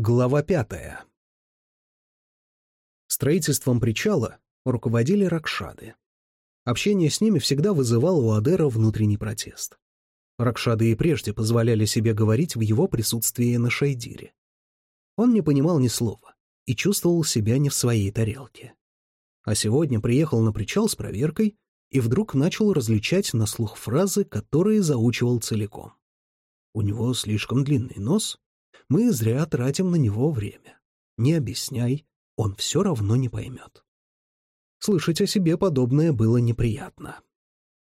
Глава пятая. Строительством причала руководили ракшады. Общение с ними всегда вызывало у Адера внутренний протест. Ракшады и прежде позволяли себе говорить в его присутствии на Шайдире. Он не понимал ни слова и чувствовал себя не в своей тарелке. А сегодня приехал на причал с проверкой и вдруг начал различать на слух фразы, которые заучивал целиком. У него слишком длинный нос, мы зря тратим на него время. Не объясняй, он все равно не поймет. Слышать о себе подобное было неприятно.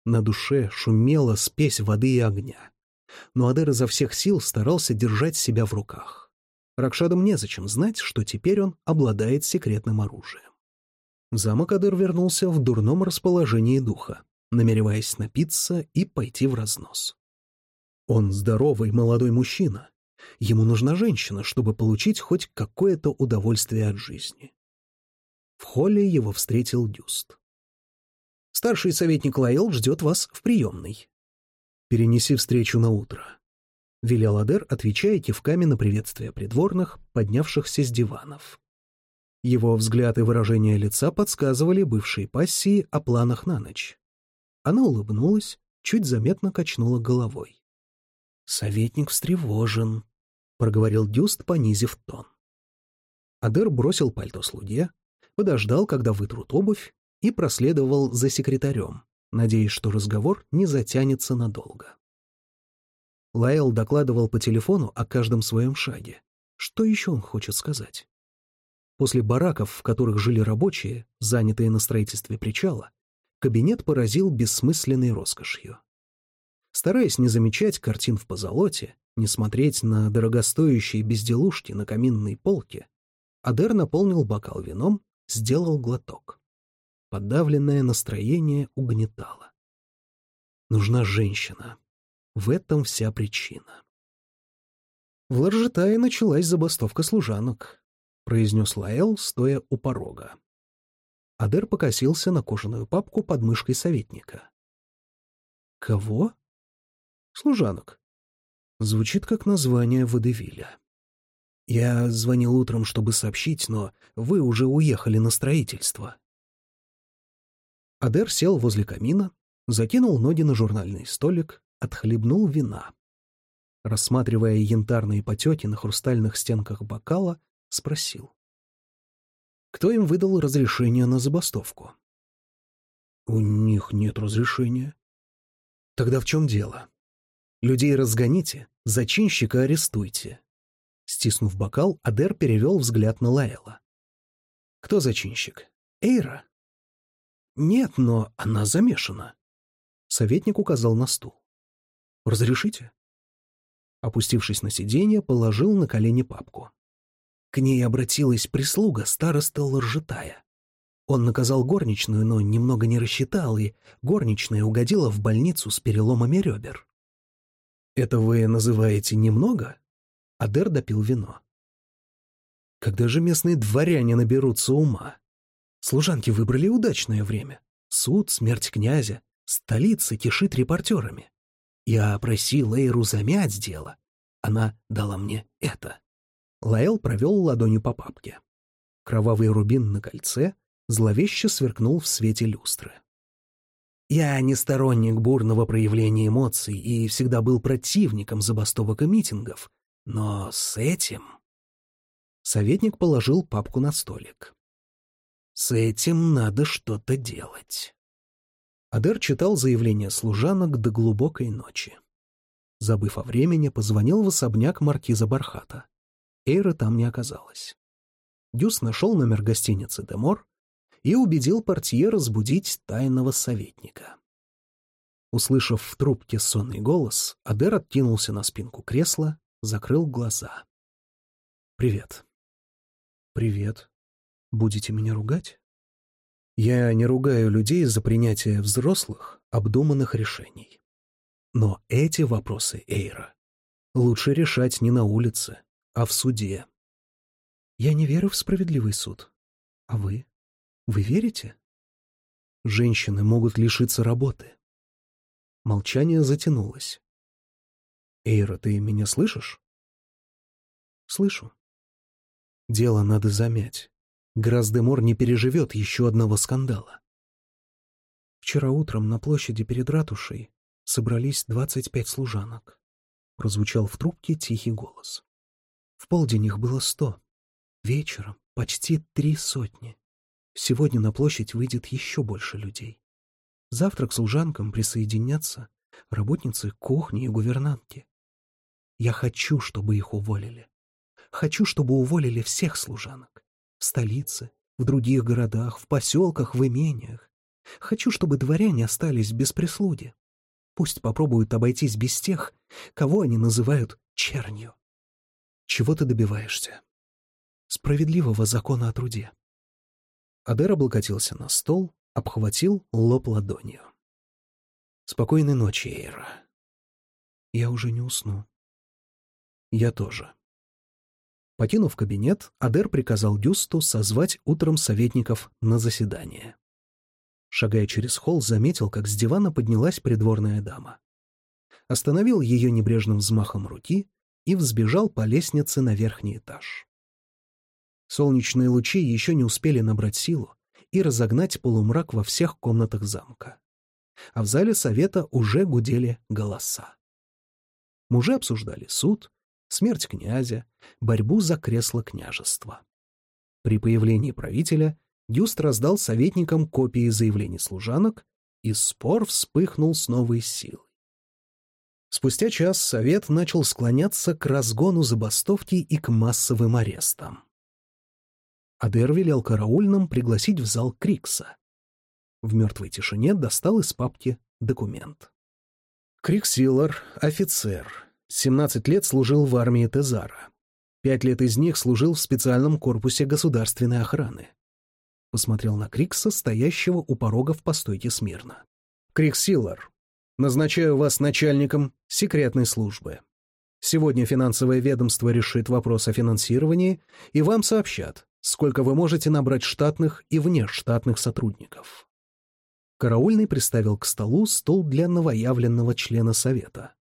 На душе шумела спесь воды и огня. Но Адер изо всех сил старался держать себя в руках. Ракшадам незачем знать, что теперь он обладает секретным оружием. Замок Адер вернулся в дурном расположении духа, намереваясь напиться и пойти в разнос. Он здоровый молодой мужчина. Ему нужна женщина, чтобы получить хоть какое-то удовольствие от жизни. В холле его встретил Дюст. «Старший советник Лайл ждет вас в приемной». «Перенеси встречу на утро», — велел Адер, отвечая кивками на приветствие придворных, поднявшихся с диванов. Его взгляд и выражение лица подсказывали бывшей пассии о планах на ночь. Она улыбнулась, чуть заметно качнула головой. «Советник встревожен», — проговорил Дюст, понизив тон. Адер бросил пальто слуге, подождал, когда вытрут обувь, и проследовал за секретарем, надеясь, что разговор не затянется надолго. Лайл докладывал по телефону о каждом своем шаге. Что еще он хочет сказать? После бараков, в которых жили рабочие, занятые на строительстве причала, кабинет поразил бессмысленной роскошью. Стараясь не замечать картин в позолоте, не смотреть на дорогостоящие безделушки на каминной полке, Адер наполнил бокал вином сделал глоток. Подавленное настроение угнетало. Нужна женщина. В этом вся причина. В Ларжетае началась забастовка служанок, произнес Лаэл, стоя у порога. Адер покосился на кожаную папку под мышкой советника. «Кого?» «Служанок». Звучит как название водевиля. Я звонил утром, чтобы сообщить, но вы уже уехали на строительство. Адер сел возле камина, закинул ноги на журнальный столик, отхлебнул вина. Рассматривая янтарные потеки на хрустальных стенках бокала, спросил. Кто им выдал разрешение на забастовку? У них нет разрешения. Тогда в чем дело? Людей разгоните, зачинщика арестуйте. Стиснув бокал, Адер перевел взгляд на Лайла. «Кто зачинщик? Эйра?» «Нет, но она замешана». Советник указал на стул. «Разрешите?» Опустившись на сиденье, положил на колени папку. К ней обратилась прислуга староста Лоржетая. Он наказал горничную, но немного не рассчитал, и горничная угодила в больницу с переломами ребер. «Это вы называете немного?» Адер допил вино. Когда же местные дворяне наберутся ума? Служанки выбрали удачное время. Суд, смерть князя, столица кишит репортерами. Я просил Эйру замять дело. Она дала мне это. Лаэл провел ладонью по папке. Кровавый рубин на кольце зловеще сверкнул в свете люстры. Я не сторонник бурного проявления эмоций и всегда был противником забастовок и митингов, но с этим... Советник положил папку на столик. С этим надо что-то делать. Адер читал заявление служанок до глубокой ночи. Забыв о времени, позвонил в особняк маркиза Бархата. Эйра там не оказалась. Дюс нашел номер гостиницы «Демор» и убедил портье разбудить тайного советника. Услышав в трубке сонный голос, Адер откинулся на спинку кресла закрыл глаза. «Привет». «Привет. Будете меня ругать?» «Я не ругаю людей за принятие взрослых, обдуманных решений. Но эти вопросы, Эйра, лучше решать не на улице, а в суде. Я не верю в справедливый суд. А вы? Вы верите? Женщины могут лишиться работы. Молчание затянулось. «Эйра, ты меня слышишь?» «Слышу. Дело надо замять. Граздемор не переживет еще одного скандала. Вчера утром на площади перед ратушей собрались двадцать пять служанок. Прозвучал в трубке тихий голос. В полдень их было сто. Вечером почти три сотни. Сегодня на площадь выйдет еще больше людей. Завтра к служанкам присоединятся работницы кухни и гувернантки. Я хочу, чтобы их уволили. Хочу, чтобы уволили всех служанок. В столице, в других городах, в поселках, в имениях. Хочу, чтобы дворяне остались без прислуги. Пусть попробуют обойтись без тех, кого они называют чернью. Чего ты добиваешься? Справедливого закона о труде. Адер облокотился на стол, обхватил лоб ладонью. «Спокойной ночи, Эйра. Я уже не усну. Я тоже». Покинув кабинет, Адер приказал Дюсту созвать утром советников на заседание. Шагая через холл, заметил, как с дивана поднялась придворная дама. Остановил ее небрежным взмахом руки и взбежал по лестнице на верхний этаж. Солнечные лучи еще не успели набрать силу и разогнать полумрак во всех комнатах замка. А в зале совета уже гудели голоса. Мужи обсуждали суд, смерть князя, борьбу за кресло княжества. При появлении правителя Дюст раздал советникам копии заявлений служанок, и спор вспыхнул с новой силой. Спустя час совет начал склоняться к разгону забастовки и к массовым арестам. Адер велел караульным пригласить в зал Крикса. В мертвой тишине достал из папки документ. Криксилар — офицер. 17 лет служил в армии Тезара. Пять лет из них служил в специальном корпусе государственной охраны. Посмотрел на Крикса, стоящего у порога в постойке смирно. «Криксилар, назначаю вас начальником секретной службы. Сегодня финансовое ведомство решит вопрос о финансировании, и вам сообщат, сколько вы можете набрать штатных и внештатных сотрудников. Караульный приставил к столу стол для новоявленного члена совета.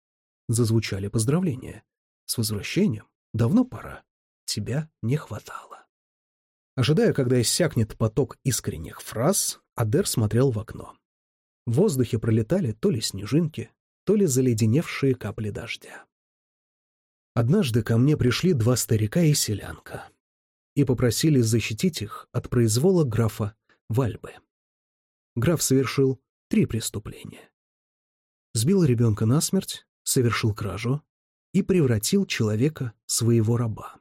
Зазвучали поздравления. С возвращением. Давно пора. Тебя не хватало. Ожидая, когда иссякнет поток искренних фраз, Адер смотрел в окно. В воздухе пролетали то ли снежинки, то ли заледеневшие капли дождя. Однажды ко мне пришли два старика и селянка и попросили защитить их от произвола графа Вальбы. Граф совершил три преступления. Сбил ребенка насмерть, совершил кражу и превратил человека своего раба.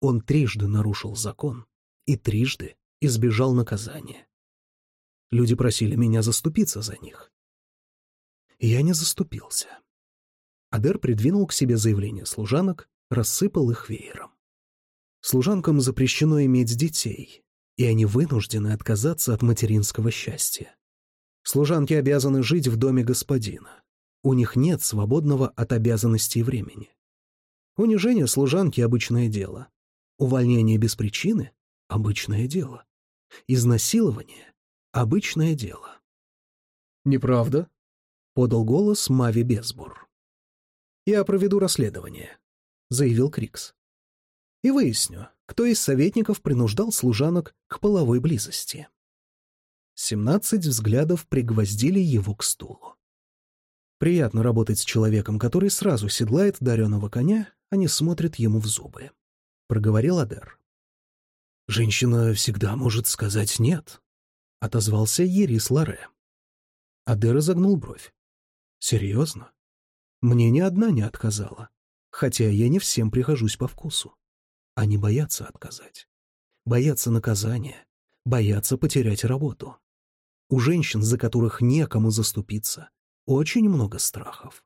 Он трижды нарушил закон и трижды избежал наказания. Люди просили меня заступиться за них. Я не заступился. Адер придвинул к себе заявление служанок, рассыпал их веером. Служанкам запрещено иметь детей, и они вынуждены отказаться от материнского счастья. Служанки обязаны жить в доме господина. У них нет свободного от обязанностей времени. Унижение служанки — обычное дело. Увольнение без причины — обычное дело. Изнасилование — обычное дело. «Неправда?» — подал голос Мави Безбур. «Я проведу расследование», — заявил Крикс и выясню, кто из советников принуждал служанок к половой близости. Семнадцать взглядов пригвоздили его к стулу. Приятно работать с человеком, который сразу седлает дареного коня, а не смотрит ему в зубы. Проговорил Адер. «Женщина всегда может сказать «нет», — отозвался Ерис Ларе. Адер изогнул бровь. «Серьезно? Мне ни одна не отказала, хотя я не всем прихожусь по вкусу. Они боятся отказать. Боятся наказания. Боятся потерять работу. У женщин, за которых некому заступиться, очень много страхов.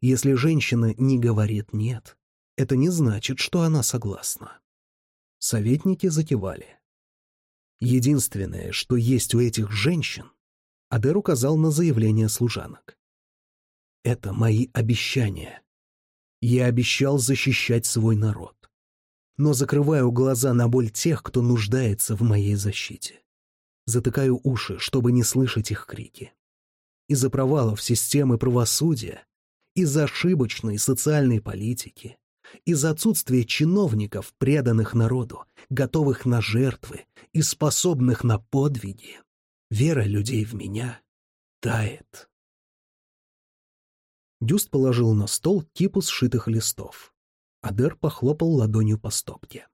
Если женщина не говорит «нет», это не значит, что она согласна. Советники закивали. Единственное, что есть у этих женщин, Адер указал на заявление служанок. Это мои обещания. Я обещал защищать свой народ но закрываю глаза на боль тех, кто нуждается в моей защите. Затыкаю уши, чтобы не слышать их крики. Из-за провалов системы правосудия, из-за ошибочной социальной политики, из-за отсутствия чиновников, преданных народу, готовых на жертвы и способных на подвиги, вера людей в меня тает. Дюст положил на стол кипу сшитых листов. Адер похлопал ладонью по стопке.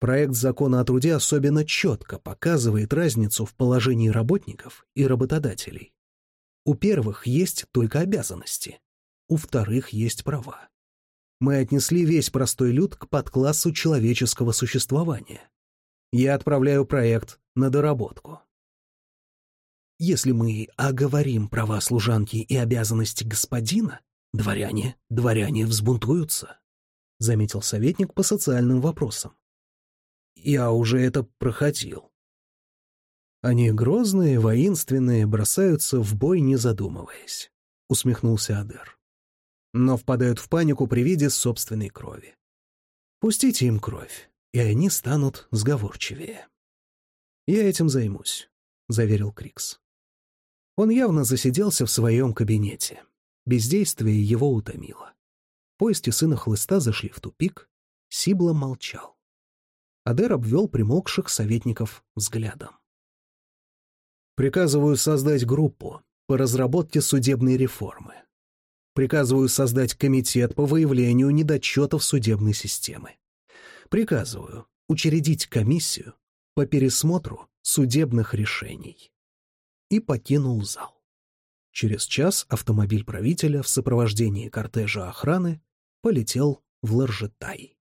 Проект закона о труде особенно четко показывает разницу в положении работников и работодателей. У первых есть только обязанности, у вторых есть права. Мы отнесли весь простой люд к подклассу человеческого существования. Я отправляю проект на доработку. Если мы оговорим права служанки и обязанности господина, дворяне, дворяне взбунтуются, — заметил советник по социальным вопросам. Я уже это проходил. Они грозные, воинственные, бросаются в бой, не задумываясь, — усмехнулся Адер. Но впадают в панику при виде собственной крови. Пустите им кровь, и они станут сговорчивее. «Я этим займусь», — заверил Крикс. Он явно засиделся в своем кабинете. Бездействие его утомило. Поезд сына хлыста зашли в тупик. Сибла молчал. Адер обвел примолкших советников взглядом. «Приказываю создать группу по разработке судебной реформы. Приказываю создать комитет по выявлению недочетов судебной системы. Приказываю учредить комиссию по пересмотру судебных решений». И покинул зал. Через час автомобиль правителя в сопровождении кортежа охраны полетел в Ларжетай.